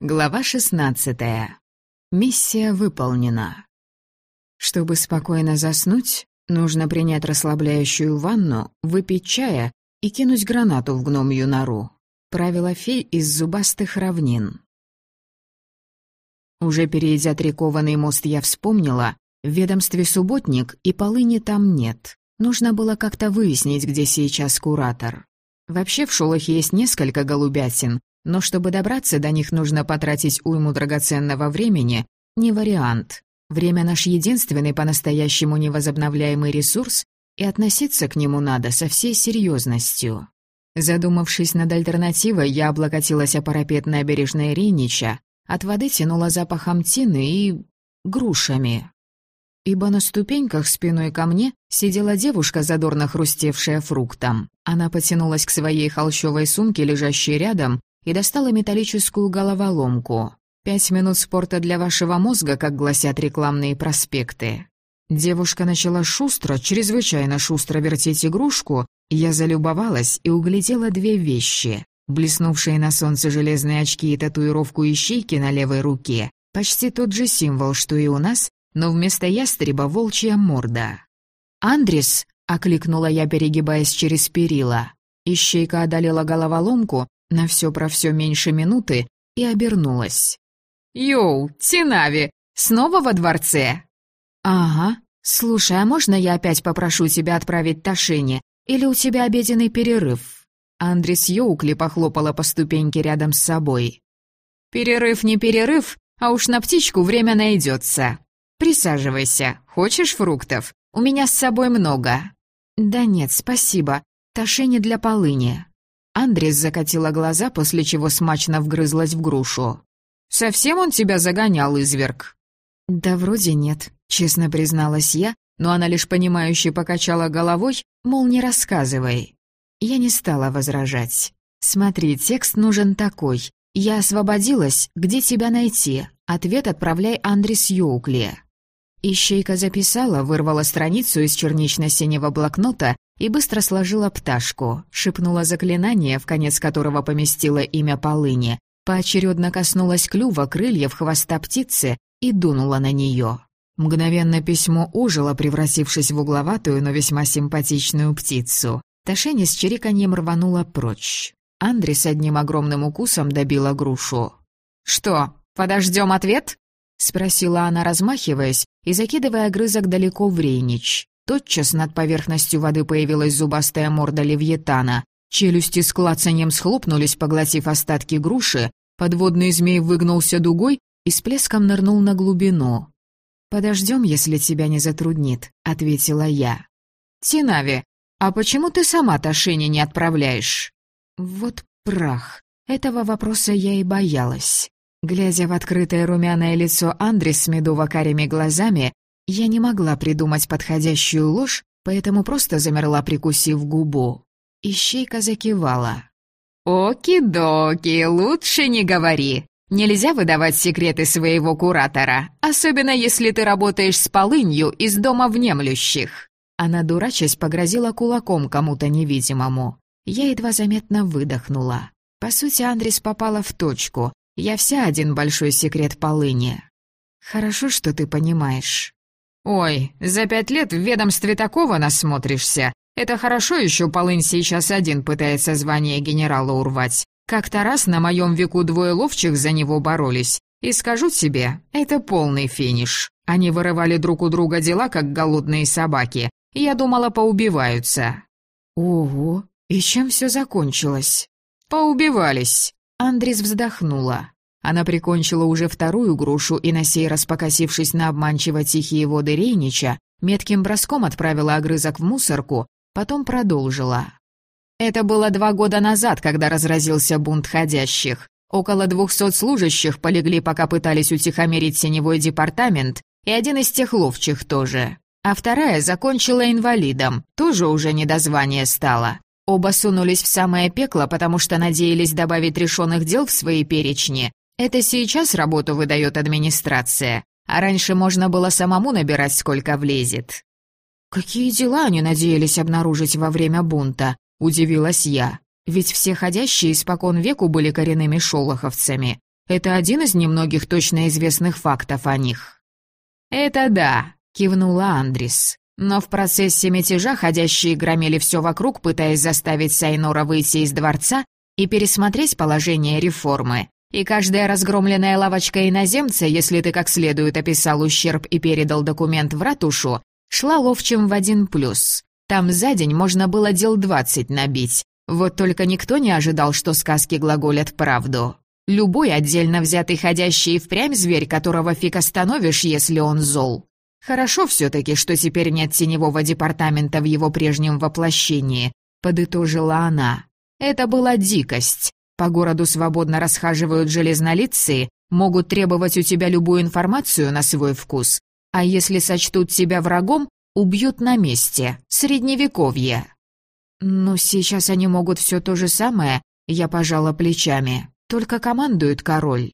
Глава 16. Миссия выполнена. Чтобы спокойно заснуть, нужно принять расслабляющую ванну, выпить чая и кинуть гранату в гномью нору. Правило фей из зубастых равнин. Уже перейдя трекованный мост, я вспомнила, в ведомстве субботник и полыни там нет. Нужно было как-то выяснить, где сейчас куратор. Вообще в Шолохе есть несколько голубятин, но чтобы добраться до них нужно потратить уйму драгоценного времени, не вариант. Время наш единственный по-настоящему невозобновляемый ресурс, и относиться к нему надо со всей серьезностью. Задумавшись над альтернативой, я облокотилась о парапет набережной Ринича, от воды тянула запахом тины и... грушами. Ибо на ступеньках спиной ко мне сидела девушка, задорно хрустевшая фруктом. Она потянулась к своей холщовой сумке, лежащей рядом, и достала металлическую головоломку. «Пять минут спорта для вашего мозга», как гласят рекламные проспекты. Девушка начала шустро, чрезвычайно шустро вертеть игрушку, и я залюбовалась и углядела две вещи. Блеснувшие на солнце железные очки и татуировку ищейки на левой руке. Почти тот же символ, что и у нас, но вместо ястреба волчья морда. «Андрис!» — окликнула я, перегибаясь через перила. Ищейка одолела головоломку, на все про все меньше минуты и обернулась. «Йоу, Тинави, снова во дворце?» «Ага. Слушай, а можно я опять попрошу тебя отправить Ташине? Или у тебя обеденный перерыв?» Андрис Йоукли похлопала по ступеньке рядом с собой. «Перерыв не перерыв, а уж на птичку время найдется. Присаживайся. Хочешь фруктов? У меня с собой много». «Да нет, спасибо. Ташине для полыни». Андрес закатила глаза, после чего смачно вгрызлась в грушу. «Совсем он тебя загонял, изверг?» «Да вроде нет», — честно призналась я, но она лишь понимающе покачала головой, мол, не рассказывай. Я не стала возражать. «Смотри, текст нужен такой. Я освободилась, где тебя найти? Ответ отправляй Андрес Йоукли». Ищейка записала, вырвала страницу из чернично-синего блокнота и быстро сложила пташку, шепнула заклинание, в конец которого поместила имя полыни, поочередно коснулась клюва, крыльев, хвоста птицы и дунула на нее. Мгновенно письмо ожило, превратившись в угловатую, но весьма симпатичную птицу. Ташени с чириканьем рванула прочь. Андри с одним огромным укусом добила грушу. «Что, подождем ответ?» — спросила она, размахиваясь и закидывая огрызок далеко в Рейнич. Тотчас над поверхностью воды появилась зубастая морда левьетана. Челюсти с клацаньем схлопнулись, поглотив остатки груши. Подводный змей выгнулся дугой и с плеском нырнул на глубину. «Подождем, если тебя не затруднит», — ответила я. «Тинави, а почему ты сама Ташине не отправляешь?» «Вот прах. Этого вопроса я и боялась. Глядя в открытое румяное лицо Андри с медово-карими глазами, я не могла придумать подходящую ложь, поэтому просто замерла, прикусив губу. Ищейка закивала. «Оки-доки, лучше не говори. Нельзя выдавать секреты своего куратора, особенно если ты работаешь с полынью из дома внемлющих». Она, дурачась, погрозила кулаком кому-то невидимому. Я едва заметно выдохнула. По сути, Андрис попала в точку. Я вся один большой секрет полыни. Хорошо, что ты понимаешь. Ой, за пять лет в ведомстве такого насмотришься. Это хорошо еще полынь сейчас один пытается звание генерала урвать. Как-то раз на моем веку двое ловчих за него боролись. И скажу тебе, это полный финиш. Они вырывали друг у друга дела, как голодные собаки. Я думала, поубиваются. Ого, и чем все закончилось? Поубивались. Андрис вздохнула. Она прикончила уже вторую грушу и, на сей раз покосившись на обманчиво тихие воды Рейнича, метким броском отправила огрызок в мусорку, потом продолжила. Это было два года назад, когда разразился бунт ходящих. Около двухсот служащих полегли, пока пытались утихомирить синевой департамент, и один из тех ловчих тоже. А вторая закончила инвалидом, тоже уже не до звания стала. Оба сунулись в самое пекло, потому что надеялись добавить решенных дел в свои перечни. Это сейчас работу выдает администрация, а раньше можно было самому набирать, сколько влезет. «Какие дела они надеялись обнаружить во время бунта?» — удивилась я. «Ведь все ходящие испокон веку были коренными шолоховцами. Это один из немногих точно известных фактов о них». «Это да», — кивнула Андрис. Но в процессе мятежа ходящие громили все вокруг, пытаясь заставить Сайнора выйти из дворца и пересмотреть положение реформы. И каждая разгромленная лавочка иноземца, если ты как следует описал ущерб и передал документ в ратушу, шла ловчим в один плюс. Там за день можно было дел двадцать набить. Вот только никто не ожидал, что сказки глаголят правду. Любой отдельно взятый ходящий и впрямь зверь, которого фиг остановишь, если он зол. Хорошо все-таки, что теперь нет теневого департамента в его прежнем воплощении, подытожила она. Это была дикость. По городу свободно расхаживают железнолицые, могут требовать у тебя любую информацию на свой вкус. А если сочтут тебя врагом, убьют на месте. Средневековье. «Ну, сейчас они могут все то же самое», — я пожала плечами. «Только командует король».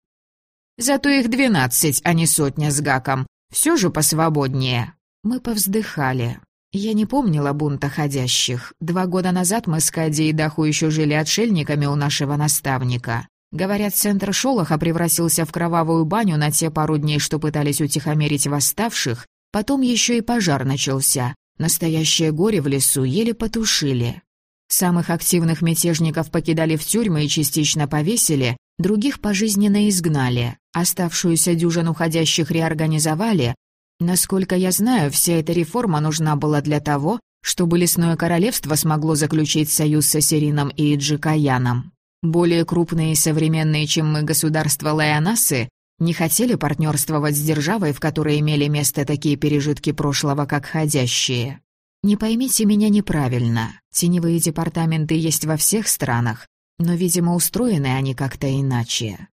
«Зато их двенадцать, а не сотня с гаком. Все же посвободнее». Мы повздыхали. Я не помнила бунта ходящих. Два года назад мы с Кади и Даху еще жили отшельниками у нашего наставника. Говорят, центр Шолоха превратился в кровавую баню на те пару дней, что пытались утихомирить восставших. Потом еще и пожар начался. Настоящее горе в лесу еле потушили. Самых активных мятежников покидали в тюрьмы и частично повесили, других пожизненно изгнали, оставшуюся дюжину ходящих реорганизовали, Насколько я знаю, вся эта реформа нужна была для того, чтобы Лесное Королевство смогло заключить союз с Ассирином и Иджикаяном. Более крупные и современные, чем мы, государства Лайонасы не хотели партнерствовать с державой, в которой имели место такие пережитки прошлого, как ходящие. Не поймите меня неправильно, теневые департаменты есть во всех странах, но, видимо, устроены они как-то иначе.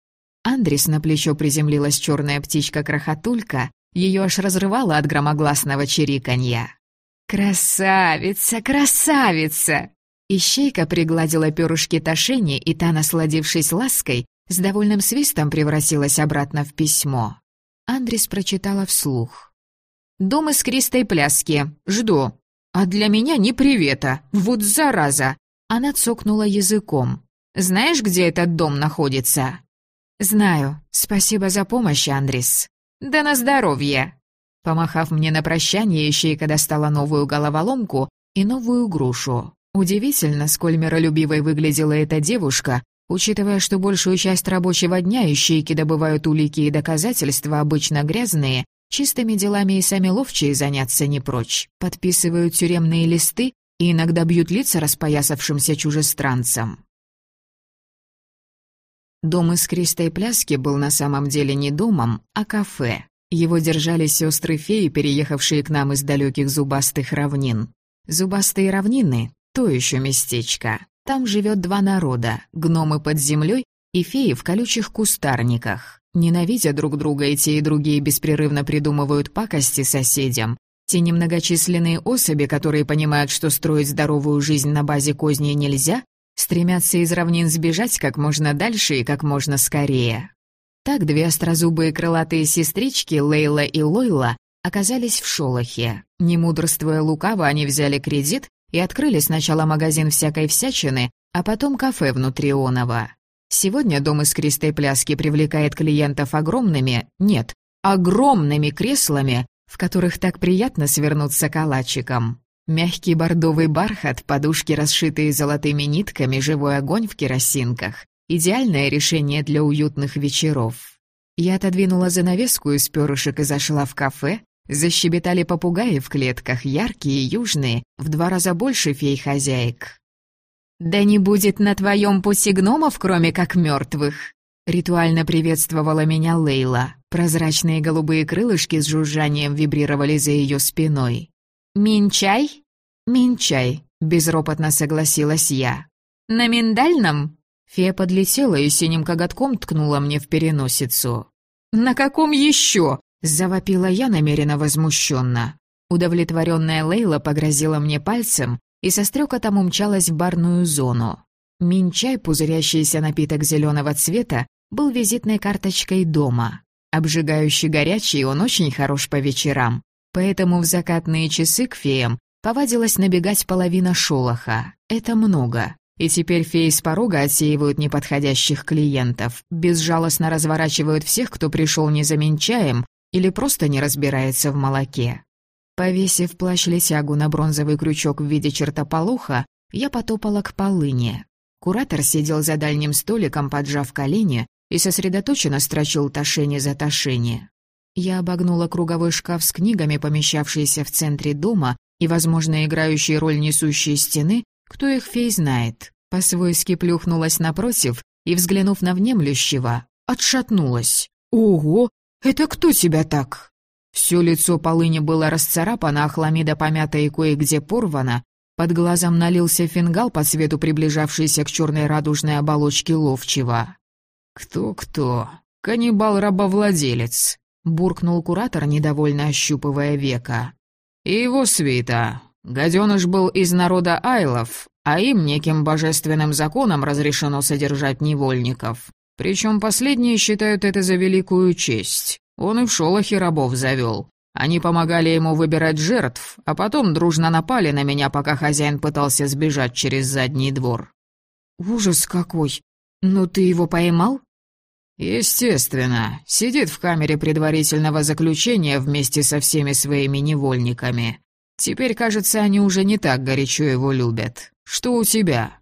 Андрис на плечо приземлилась черная птичка-крохотулька, ее аж разрывало от громогласного чириканья. «Красавица, красавица!» Ищейка пригладила перышки Ташени, и та, насладившись лаской, с довольным свистом превратилась обратно в письмо. Андрис прочитала вслух. «Дом из кристой пляски. Жду. А для меня не привета. Вот зараза!» Она цокнула языком. «Знаешь, где этот дом находится?» «Знаю. Спасибо за помощь, Андрис». «Да на здоровье!» Помахав мне на прощание, ищейка достала новую головоломку и новую грушу. Удивительно, сколь миролюбивой выглядела эта девушка, учитывая, что большую часть рабочего дня ищейки добывают улики и доказательства, обычно грязные, чистыми делами и сами ловчие заняться не прочь, подписывают тюремные листы и иногда бьют лица распоясавшимся чужестранцам. Дом из Кристой Пляски был на самом деле не домом, а кафе. Его держали сестры феи, переехавшие к нам из далеких зубастых равнин. Зубастые равнины — то еще местечко. Там живет два народа — гномы под землей и феи в колючих кустарниках. Ненавидя друг друга, и те и другие беспрерывно придумывают пакости соседям. Те немногочисленные особи, которые понимают, что строить здоровую жизнь на базе козней нельзя, стремятся из равнин сбежать как можно дальше и как можно скорее. Так две острозубые крылатые сестрички, Лейла и Лойла, оказались в Шолохе. Не мудрствуя лукаво, они взяли кредит и открыли сначала магазин всякой всячины, а потом кафе внутри Онова. Сегодня дом из кристой пляски привлекает клиентов огромными, нет, огромными креслами, в которых так приятно свернуться калачиком. Мягкий бордовый бархат, подушки, расшитые золотыми нитками, живой огонь в керосинках. Идеальное решение для уютных вечеров. Я отодвинула занавеску из перышек и зашла в кафе. Защебетали попугаи в клетках, яркие, южные, в два раза больше фей-хозяек. «Да не будет на твоем пути гномов, кроме как мертвых!» Ритуально приветствовала меня Лейла. Прозрачные голубые крылышки с жужжанием вибрировали за ее спиной. «Минчай?» «Минчай», — безропотно согласилась я. «На миндальном?» Фея подлетела и синим коготком ткнула мне в переносицу. «На каком еще?» — завопила я намеренно возмущенно. Удовлетворенная Лейла погрозила мне пальцем и со стрекотом умчалась в барную зону. Минчай, пузырящийся напиток зеленого цвета, был визитной карточкой дома. Обжигающий горячий, он очень хорош по вечерам поэтому в закатные часы к феям повадилась набегать половина шолоха. Это много. и теперь феи с порога отсеивают неподходящих клиентов, безжалостно разворачивают всех, кто пришел незаменчаем или просто не разбирается в молоке. Повесив плащ-летягу на бронзовый крючок в виде чертополоха, я потопала к полыне. Куратор сидел за дальним столиком, поджав колени, и сосредоточенно строчил тошение за тошение. Я обогнула круговой шкаф с книгами, помещавшийся в центре дома, и, возможно, играющие роль несущей стены, кто их фей знает. По-свойски плюхнулась напротив и, взглянув на внемлющего, отшатнулась. «Ого! Это кто тебя так?» Все лицо полыни было расцарапано, а хламида помята и кое-где порвана. Под глазом налился фингал по цвету приближавшейся к черной радужной оболочке ловчего. «Кто-кто? Каннибал-рабовладелец», — буркнул куратор, недовольно ощупывая века. «И его свита. Гаденыш был из народа айлов, а им неким божественным законом разрешено содержать невольников. Причем последние считают это за великую честь. Он и в шолохе рабов завел. Они помогали ему выбирать жертв, а потом дружно напали на меня, пока хозяин пытался сбежать через задний двор. «Ужас какой! Ну ты его поймал?» «Естественно. Сидит в камере предварительного заключения вместе со всеми своими невольниками. Теперь, кажется, они уже не так горячо его любят. Что у тебя?»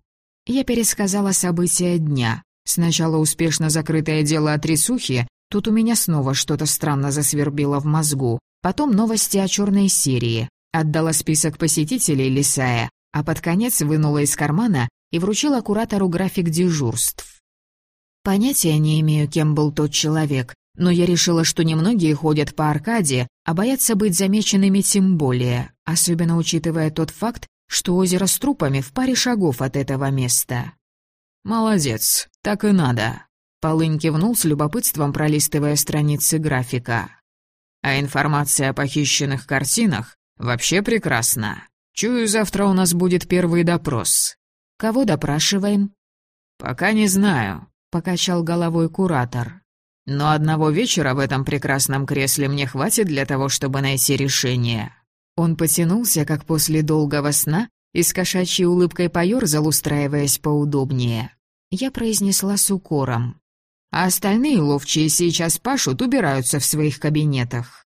Я пересказала события дня. Сначала успешно закрытое дело о трясухе, тут у меня снова что-то странно засвербило в мозгу. Потом новости о черной серии. Отдала список посетителей Лисая, а под конец вынула из кармана и вручила куратору график дежурств. Понятия не имею, кем был тот человек, но я решила, что немногие ходят по Аркаде, а боятся быть замеченными тем более, особенно учитывая тот факт, что озеро с трупами в паре шагов от этого места. «Молодец, так и надо», — Полынь кивнул с любопытством, пролистывая страницы графика. «А информация о похищенных картинах вообще прекрасна. Чую, завтра у нас будет первый допрос». «Кого допрашиваем?» «Пока не знаю покачал головой куратор. Но одного вечера в этом прекрасном кресле мне хватит для того, чтобы найти решение. Он потянулся, как после долгого сна, и с кошачьей улыбкой поёрзал, устраиваясь поудобнее. Я произнесла с укором. А остальные ловчие сейчас пашут, убираются в своих кабинетах.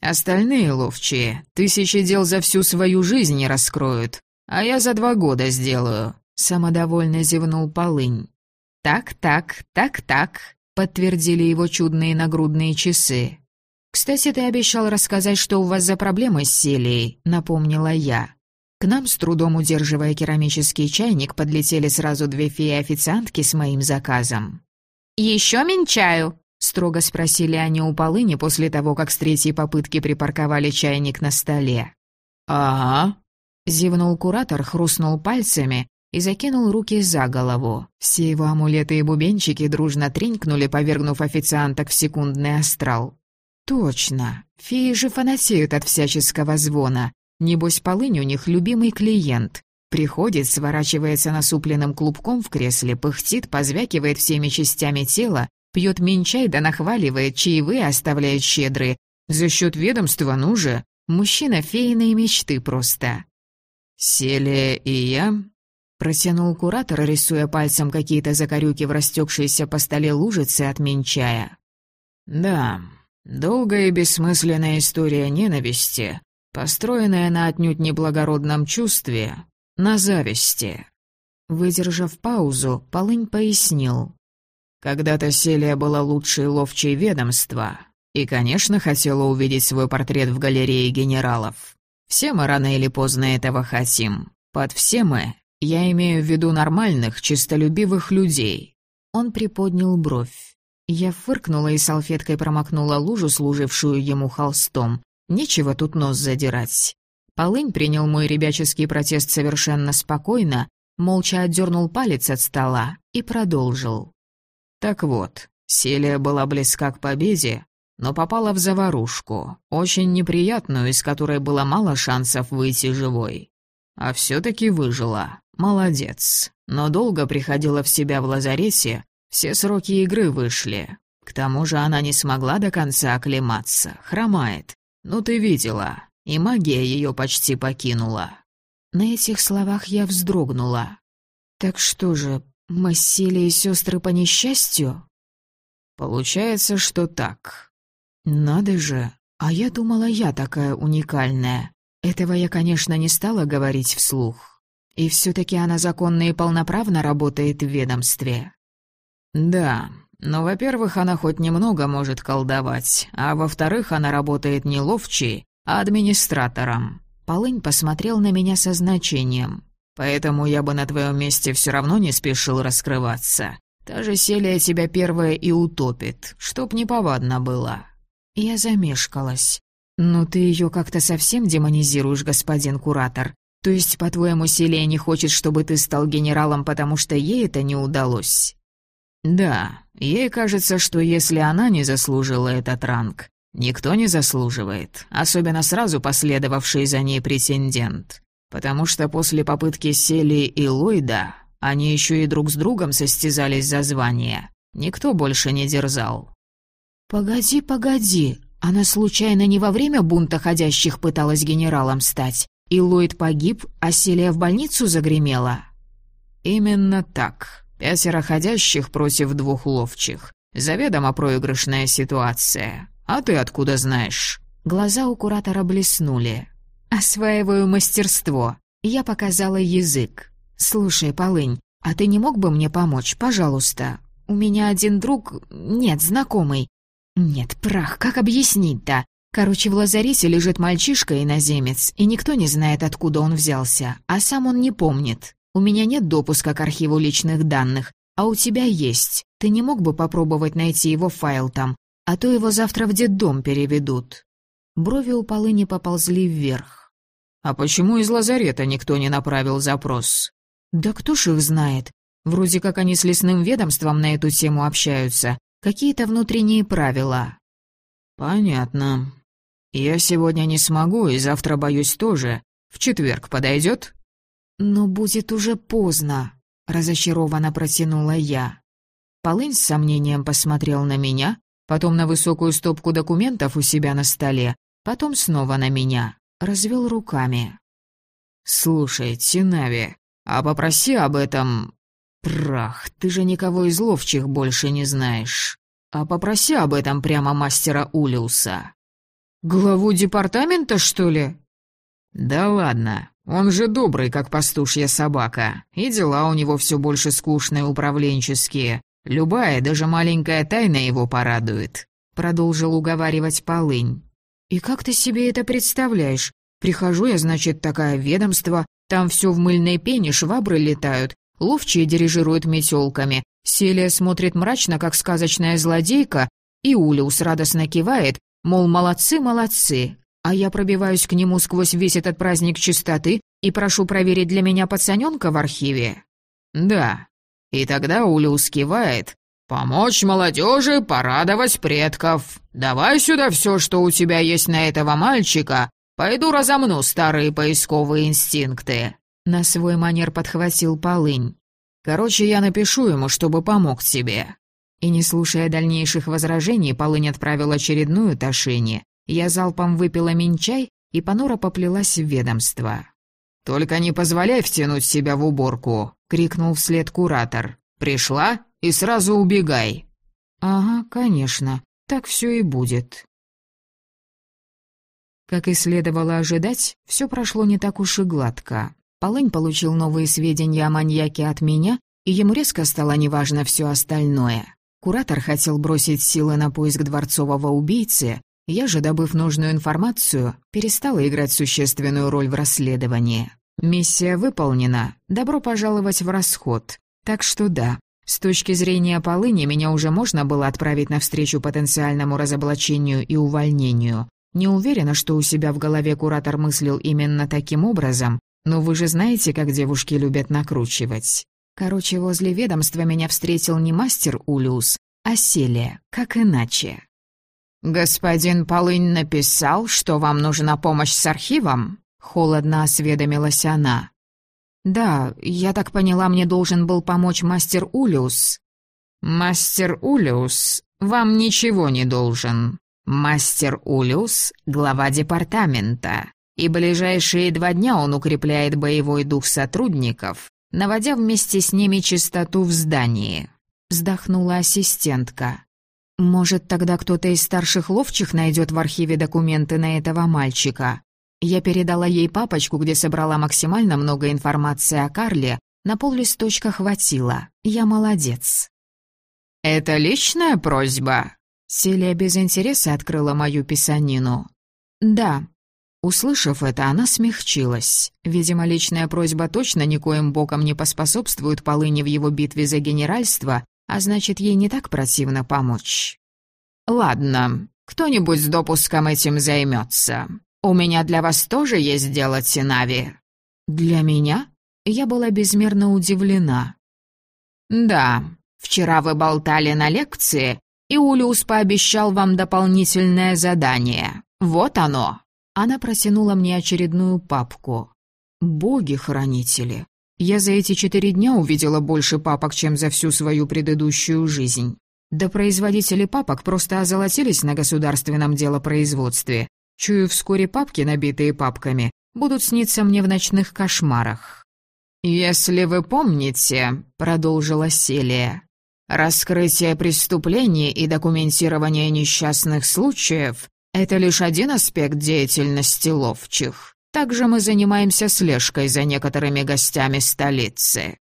Остальные ловчие тысячи дел за всю свою жизнь не раскроют, а я за два года сделаю», — самодовольно зевнул Полынь. «Так-так, так-так», — подтвердили его чудные нагрудные часы. «Кстати, ты обещал рассказать, что у вас за проблемы с Селией», — напомнила я. К нам, с трудом удерживая керамический чайник, подлетели сразу две феи-официантки с моим заказом. «Еще минчаю?» — строго спросили они у полыни после того, как с третьей попытки припарковали чайник на столе. «Ага», — зевнул куратор, хрустнул пальцами, и закинул руки за голову. Все его амулеты и бубенчики дружно тренькнули, повергнув официанток в секундный астрал. «Точно. Феи же фанатеют от всяческого звона. Небось, полынь у них любимый клиент. Приходит, сворачивается насупленным клубком в кресле, пыхтит, позвякивает всеми частями тела, пьет минчай да нахваливает, чаевые оставляет щедрые. За счет ведомства, ну же. Мужчина фейные мечты просто. «Селия и я Протянул куратор, рисуя пальцем какие-то закорюки в растекшиеся по столе лужицы, отменчая. «Да, долгая и бессмысленная история ненависти, построенная на отнюдь неблагородном чувстве, на зависти». Выдержав паузу, Полынь пояснил. «Когда-то Селия была лучшей ловчей ведомства, и, конечно, хотела увидеть свой портрет в галерее генералов. Все мы рано или поздно этого хотим. Под все мы я имею в виду нормальных, чистолюбивых людей». Он приподнял бровь. Я фыркнула и салфеткой промокнула лужу, служившую ему холстом. Нечего тут нос задирать. Полынь принял мой ребяческий протест совершенно спокойно, молча отдернул палец от стола и продолжил. «Так вот, Селия была близка к победе, но попала в заварушку, очень неприятную, из которой было мало шансов выйти живой. А все-таки выжила. Молодец. Но долго приходила в себя в лазарете, все сроки игры вышли. К тому же она не смогла до конца оклематься, хромает. Ну ты видела, и магия ее почти покинула. На этих словах я вздрогнула. «Так что же, мы с и сестры по несчастью?» «Получается, что так». «Надо же, а я думала, я такая уникальная. Этого я, конечно, не стала говорить вслух. И все-таки она законно и полноправно работает в ведомстве». «Да, но, во-первых, она хоть немного может колдовать, а во-вторых, она работает не ловчей, а администратором». Полынь посмотрел на меня со значением. «Поэтому я бы на твоем месте все равно не спешил раскрываться. Та же Селия тебя первая и утопит, чтоб неповадно было». Я замешкалась. «Ну ты ее как-то совсем демонизируешь, господин куратор. То есть, по-твоему, Селия не хочет, чтобы ты стал генералом, потому что ей это не удалось?» «Да, ей кажется, что если она не заслужила этот ранг, никто не заслуживает, особенно сразу последовавший за ней претендент. Потому что после попытки Селии и Ллойда они еще и друг с другом состязались за звание. Никто больше не дерзал». «Погоди, погоди, она случайно не во время бунта ходящих пыталась генералом стать? И Ллойд погиб, а Селия в больницу загремела?» «Именно так», Пятеро ходящих против двух ловчих. Заведомо проигрышная ситуация. А ты откуда знаешь?» Глаза у куратора блеснули. «Осваиваю мастерство». Я показала язык. «Слушай, Полынь, а ты не мог бы мне помочь, пожалуйста? У меня один друг... Нет, знакомый. Нет, прах, как объяснить-то? Короче, в лазарете лежит мальчишка-иноземец, и никто не знает, откуда он взялся, а сам он не помнит. У меня нет допуска к архиву личных данных, а у тебя есть. Ты не мог бы попробовать найти его файл там, а то его завтра в детдом переведут». Брови у полыни поползли вверх. «А почему из лазарета никто не направил запрос?» «Да кто ж их знает? Вроде как они с лесным ведомством на эту тему общаются. Какие-то внутренние правила». «Понятно. Я сегодня не смогу и завтра боюсь тоже. В четверг подойдет?» «Но будет уже поздно», — разочарованно протянула я. Полынь с сомнением посмотрел на меня, потом на высокую стопку документов у себя на столе, потом снова на меня, развел руками. «Слушай, Тинави, а попроси об этом... Прах, ты же никого из ловчих больше не знаешь. А попроси об этом прямо мастера Улиуса». «Главу департамента, что ли?» «Да ладно, он же добрый, как пастушья собака, и дела у него все больше скучные управленческие. Любая, даже маленькая тайна его порадует», — продолжил уговаривать Полынь. «И как ты себе это представляешь? Прихожу я, значит, такая ведомство, там все в мыльной пене, швабры летают, ловчие дирижируют метелками, Селия смотрит мрачно, как сказочная злодейка, и Улиус радостно кивает, мол, молодцы, молодцы, а я пробиваюсь к нему сквозь весь этот праздник чистоты и прошу проверить для меня пацанёнка в архиве. Да. И тогда Улиус кивает. «Помочь молодежи, порадовать предков. Давай сюда все, что у тебя есть на этого мальчика. Пойду разомну старые поисковые инстинкты». На свой манер подхватил полынь. «Короче, я напишу ему, чтобы помог тебе». И не слушая дальнейших возражений, полынь отправил очередную тошение, я залпом выпила минчай и понуро поплелась в ведомство. «Только не позволяй втянуть себя в уборку!» — крикнул вслед куратор. «Пришла и сразу убегай!» «Ага, конечно, так все и будет». Как и следовало ожидать, все прошло не так уж и гладко. Полынь получил новые сведения о маньяке от меня, и ему резко стало неважно все остальное. Куратор хотел бросить силы на поиск дворцового убийцы, я же, добыв нужную информацию, перестала играть существенную роль в расследовании. Миссия выполнена, добро пожаловать в расход. Так что да, с точки зрения полыни меня уже можно было отправить навстречу потенциальному разоблачению и увольнению. Не уверена, что у себя в голове куратор мыслил именно таким образом, но вы же знаете, как девушки любят накручивать. Короче, возле ведомства меня встретил не мастер Улиус, а Селия, как иначе. «Господин Полынь написал, что вам нужна помощь с архивом?» — холодно осведомилась она. «Да, я так поняла, мне должен был помочь мастер Улиус». «Мастер Улиус вам ничего не должен. Мастер Улиус — глава департамента, и ближайшие два дня он укрепляет боевой дух сотрудников, наводя вместе с ними чистоту в здании. Вздохнула ассистентка. «Может, тогда кто-то из старших ловчих найдет в архиве документы на этого мальчика?» Я передала ей папочку, где собрала максимально много информации о Карле, на пол листочка хватило. Я молодец. «Это личная просьба?» Селия без интереса открыла мою писанину. «Да». Услышав это, она смягчилась. Видимо, личная просьба точно никоим боком не поспособствует Полыне в его битве за генеральство, а значит, ей не так противно помочь. «Ладно, кто-нибудь с допуском этим займется. У меня для вас тоже есть дело, Тинави». «Для меня?» Я была безмерно удивлена. «Да, вчера вы болтали на лекции, и Улиус пообещал вам дополнительное задание. Вот оно». Она протянула мне очередную папку. «Боги-хранители, я за эти четыре дня увидела больше папок, чем за всю свою предыдущую жизнь. Да производители папок просто озолотились на государственном делопроизводстве. Чую, вскоре папки, набитые папками, будут сниться мне в ночных кошмарах. «Если вы помните», — продолжила Селия, «раскрытие преступлений и документирование несчастных случаев — это лишь один аспект деятельности ловчих. Также мы занимаемся слежкой за некоторыми гостями столицы.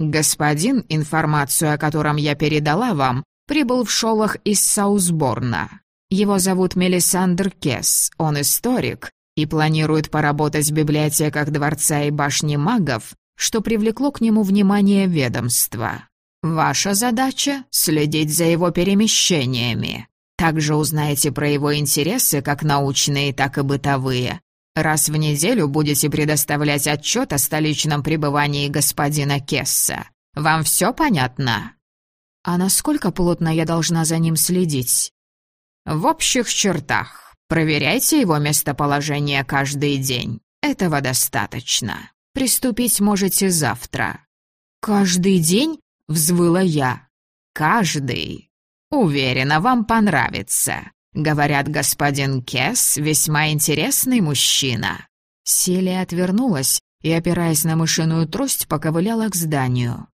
Господин, информацию о котором я передала вам, прибыл в шолах из Саусборна. Его зовут Мелисандр Кесс, он историк и планирует поработать в библиотеках Дворца и Башни магов, что привлекло к нему внимание ведомства. Ваша задача — следить за его перемещениями. Также узнаете про его интересы, как научные, так и бытовые, Раз в неделю будете предоставлять отчет о столичном пребывании господина Кесса. Вам все понятно?» «А насколько плотно я должна за ним следить?» «В общих чертах. Проверяйте его местоположение каждый день. Этого достаточно. Приступить можете завтра». «Каждый день?» — взвыла я. «Каждый. Уверена, вам понравится. Говорят, господин Кесс весьма интересный мужчина». Селия отвернулась и, опираясь на мышиную трость, поковыляла к зданию.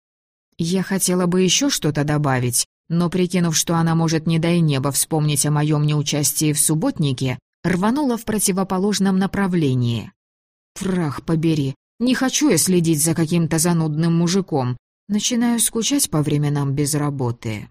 Я хотела бы еще что-то добавить, но, прикинув, что она может не дай неба вспомнить о моем неучастии в субботнике, рванула в противоположном направлении. Прах побери, не хочу я следить за каким-то занудным мужиком. Начинаю скучать по временам без работы.